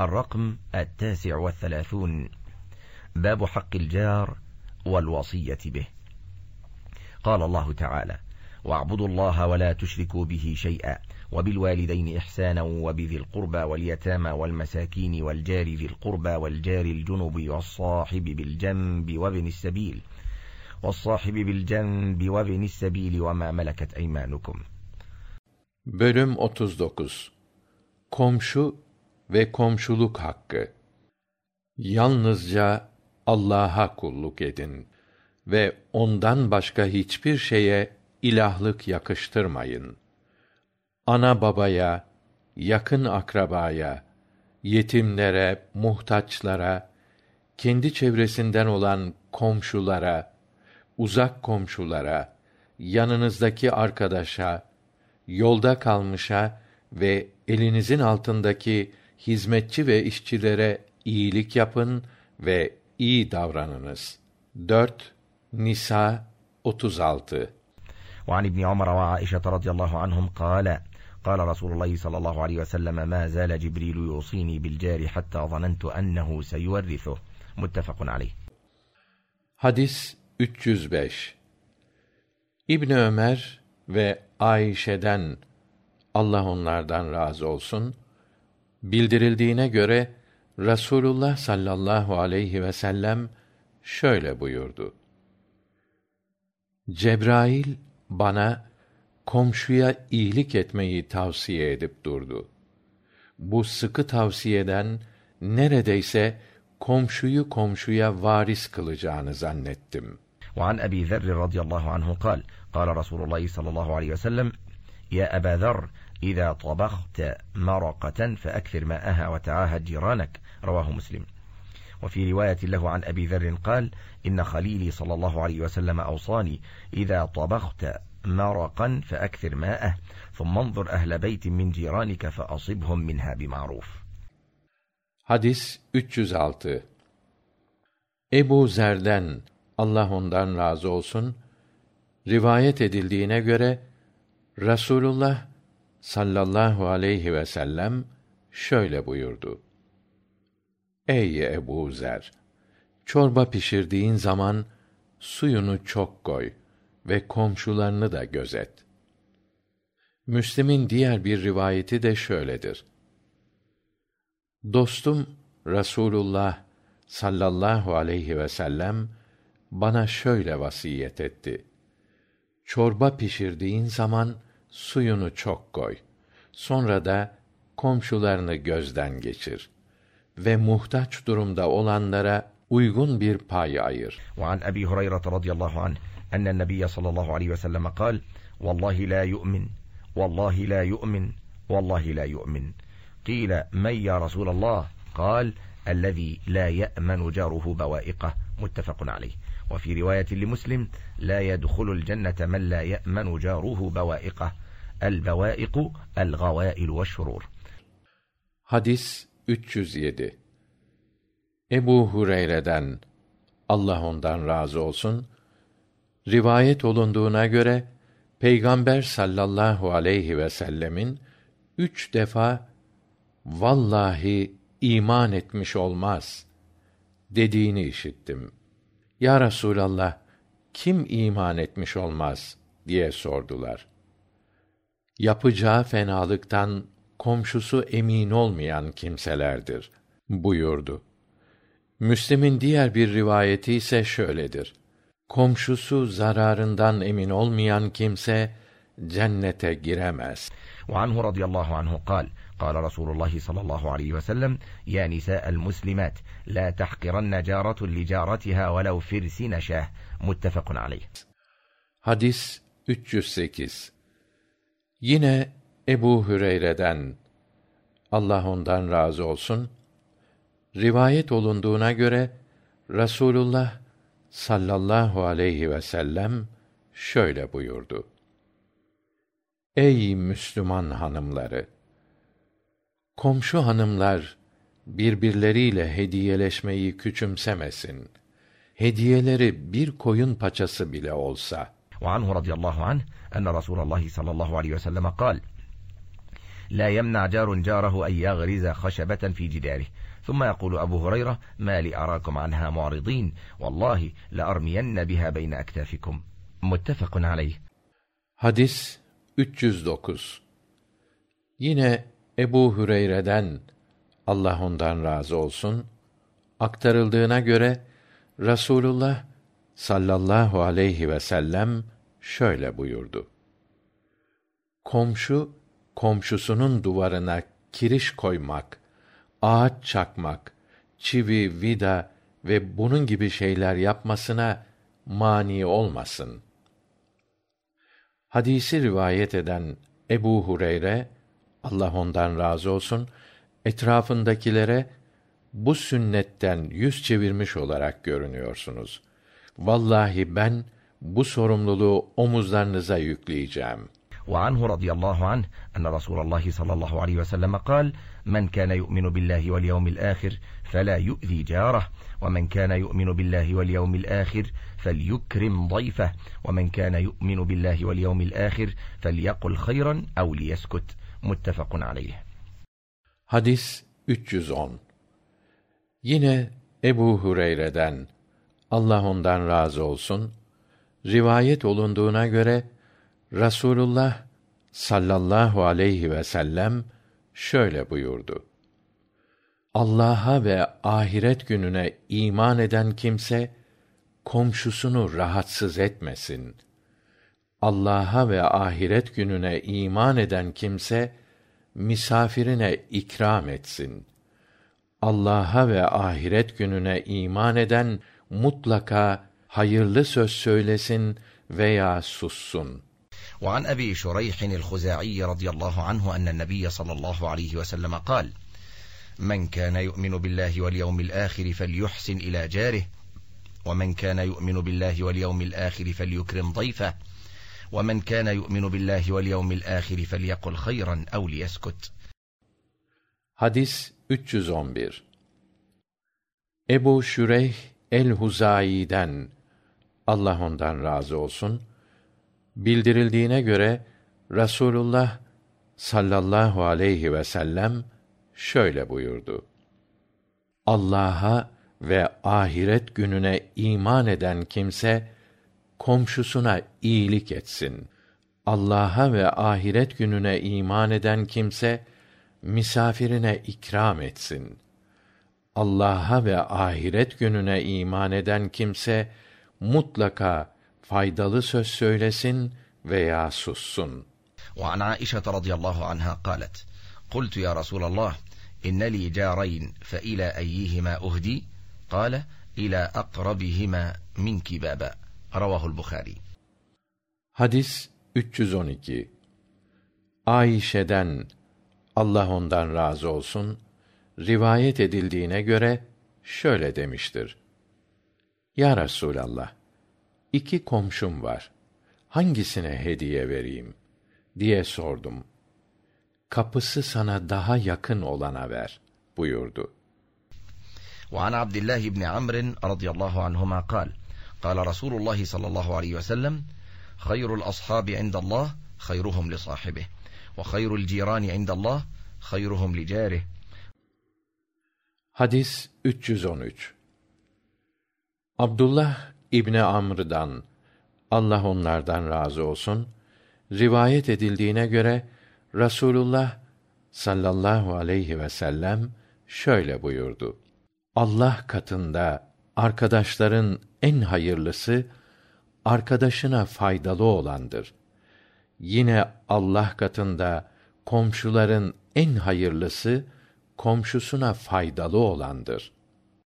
الرقم التاسع والثلاثون باب حق الجار والوصية به قال الله تعالى واعبدوا الله ولا تشركوا به شيئا وبالوالدين إحسانا وبذي القربى واليتامى والمساكين والجار ذي القربى والجار الجنب والصاحب بالجنب وابن السبيل والصاحب بالجنب وابن السبيل وما ملكت أيمانكم Bölüm 39 Komşu ve komşuluk hakkı Yalnızca Allah'a kulluk edin ve ondan başka hiçbir şeye ilahlık yakıştırmayın. Ana babaya, yakın akrabaya, yetimlere, muhtaçlara, kendi çevresinden olan komşulara, uzak komşulara, yanınızdaki arkadaşa, yolda kalmışa ve elinizin altındaki hizmetçi ve işçilere iyilik yapın ve iyi davranınız. 4 Nisa 36 وعن ابن عمر وعائشة رضي الله عنهم قال قال رسول الله صلى الله عليه وسلم ما زال جبريل يوصيني بالجار حتى ظننت أنه سيورثه متفق عليه Hadis 305 İbn Ömer ve Ayşe'den Allah onlardan razı olsun bildirildiğine göre Rasulullah sallallahu aleyhi ve sellem şöyle buyurdu. Cebrail bana komşuya iyilik etmeyi tavsiye edip durdu. Bu sıkı tavsiyeden neredeyse komşuyu komşuya varis kılacağını zannettim. وعن أبي ذر رضي الله عنه قال قال رسول الله صلى الله عليه وسلم يا أبا ذر إذا طبخت مرقة فأكثر ماءها وتعاهد جيرانك رواه مسلم وفي رواية له عن أبي ذر قال إن خليلي صلى الله عليه وسلم أوصاني إذا طبخت مرقا فأكثر ماءه ثم انظر أهل بيت من جيرانك فأصبهم منها بمعروف Hadis 306 Ebu Zer'den Allah ondan razı olsun rivayet edildiğine göre Rasulullah sallallahu aleyhi ve sellem şöyle buyurdu. Ey Ebu Zer! Çorba pişirdiğin zaman suyunu çok koy ve komşularını da gözet. Müslim'in diğer bir rivayeti de şöyledir. Dostum Rasulullah sallallahu aleyhi ve sellem bana şöyle vasiyet etti. Çorba pişirdiğin zaman suyunu çok koy. Sonra da komşularını gözden geçir ve muhtaç durumda olanlara uygun bir pay ayır. وعن أبي هريرة رضي الله عنه أن النبي صلى الله عليه وسلم قال والله لا يؤمن والله لا يؤمن والله لا يؤمن قيل من يا رسول الله قال الذي لا يأمن جاره بوائقه متفق عليه وفي رواية لمسلم لا يدخل الجنة من لا يأمن جاره بوائقه البوائق الغوائل والشرور Hadis 307 Ebu Hureyre'den Allah ondan razı olsun rivayet olunduğuna göre Peygamber sallallahu aleyhi ve sellemin üç defa vallahi iman etmiş olmaz dediğini işittim. Ya Resulallah kim iman etmiş olmaz diye sordular. Yapacağı fenalıktan komşusu emin olmayan kimselerdir buyurdu. Müslim'in diğer bir rivayeti ise şöyledir. Komşusu zararından emin olmayan kimse cennete giremez. وعنه رضي الله عنه قال قال رسول الله صلى الله عليه وسلم يا نساء المسلمات لا تحقرن جارة لجارتها ولو فرس نشاه متفق عليه Hadis 308 Yine Ebu Hüreyre'den Allah ondan razı olsun rivayet olunduğuna göre Rasulullah sallallahu aleyhi ve sellem şöyle buyurdu. Ey Müslüman hanımları! Komşu hanımlar birbirleriyle hediyeleşmeyi küçümsemesin. Hediyeleri bir koyun paçası bile olsa. وعنه رضي الله عنه أن رسول الله صلى الله عليه وسلم قال لا يمنع جار جاره أن يغرز خشبة في جداره ثم يقول أبو هريرة ما لي أراكم عنها معرضين والله لأرمين بها بين أكتافكم متفق عليه Hadis 309 Yine Ebu Hüreyre'den Allah ondan razı olsun aktarıldığına göre Rasulullah sallallahu aleyhi ve sellem şöyle buyurdu. Komşu komşusunun duvarına kiriş koymak, ağaç çakmak, çivi, vida ve bunun gibi şeyler yapmasına mani olmasın. Hadisi rivayet eden Ebu Hureyre Allah ondan razı olsun etrafındakilere bu sünnetten yüz çevirmiş olarak görünüyorsunuz. Vallahi ben bu sorumluluğu omuzlarınıza yükleyeceğim. وعنه رضي الله عنه أن رسول الله صلى الله عليه وسلم قال من كان يؤمن بالله واليوم الآخر فلا يؤذي جاره ومن كان يؤمن بالله واليوم الآخر فليكرم ضيفه ومن كان يؤمن بالله واليوم الآخر فليقل خيرا أو ليسكت muttefakun aleyh hadis 310 yine ebu hureyre'den allah ondan razı olsun rivayet olunduğuna göre rasulullah sallallahu aleyhi vsellem şöyle buyurdu. Allah'a ve ahiret gününe iman eden kimse komşusunu rahatsız etmesin Allah'a ve ahiret gününe iman eden kimse misafirine ikram etsin. Allah'a ve ahiret gününe iman eden mutlaka hayırlı söz söylesin veya sussun. وعن أبي شريح الخزاعي رضي الله عنه أن النبي صلى الله عليه وسلم قال من كان يؤمن بالله واليوم الآخر فليحسن إلى جاره ومن كان يؤمن بالله واليوم الآخر فليكرم ضيفه ومن كان يؤمن بالله واليوم الآخر فليقل خيرا أو ليسكت Hadis 311 Ebu Şüreyh el-Huzayi'den Allah ondan razı olsun bildirildiğine göre Rasulullah sallallahu aleyhi ve sellem şöyle buyurdu. Allah'a ve ahiret gününe iman eden kimse komşusuna iyilik etsin. Allah'a ve ahiret gününe iman eden kimse misafirine ikram etsin. Allah'a ve ahiret gününe iman eden kimse mutlaka faydalı söz söylesin veya sussun. وعن عائشة رضي الله عنها قالت قلت يا رسول الله إن لي جارين فإلى أيهما أهدي قال إلى أقربهما منك بابا رواه البخاري Hadis 312 Ayşe'den Allah ondan razı olsun rivayet edildiğine göre şöyle demiştir. Ya Resulallah iki komşum var. Hangisine hediye vereyim diye sordum. Kapısı sana daha yakın olana ver buyurdu. وعن عبد الله بن عمرو رضي الله عنهما قال قال رسول الله صلى الله عليه وسلم خير الأصحاب عند الله خيرهم لصاحبه وخير الجيران عند الله خيرهم لجاره Hadis 313 Abdullah İbni Amr'dan Allah onlardan razı olsun rivayet edildiğine göre Rasulullah sallallahu aleyhi ve sellem şöyle buyurdu. Allah katında arkadaşların en hayırlısı arkadaşına faydalı olandır. Yine Allah katında komşuların en hayırlısı komşusuna faydalı olandır.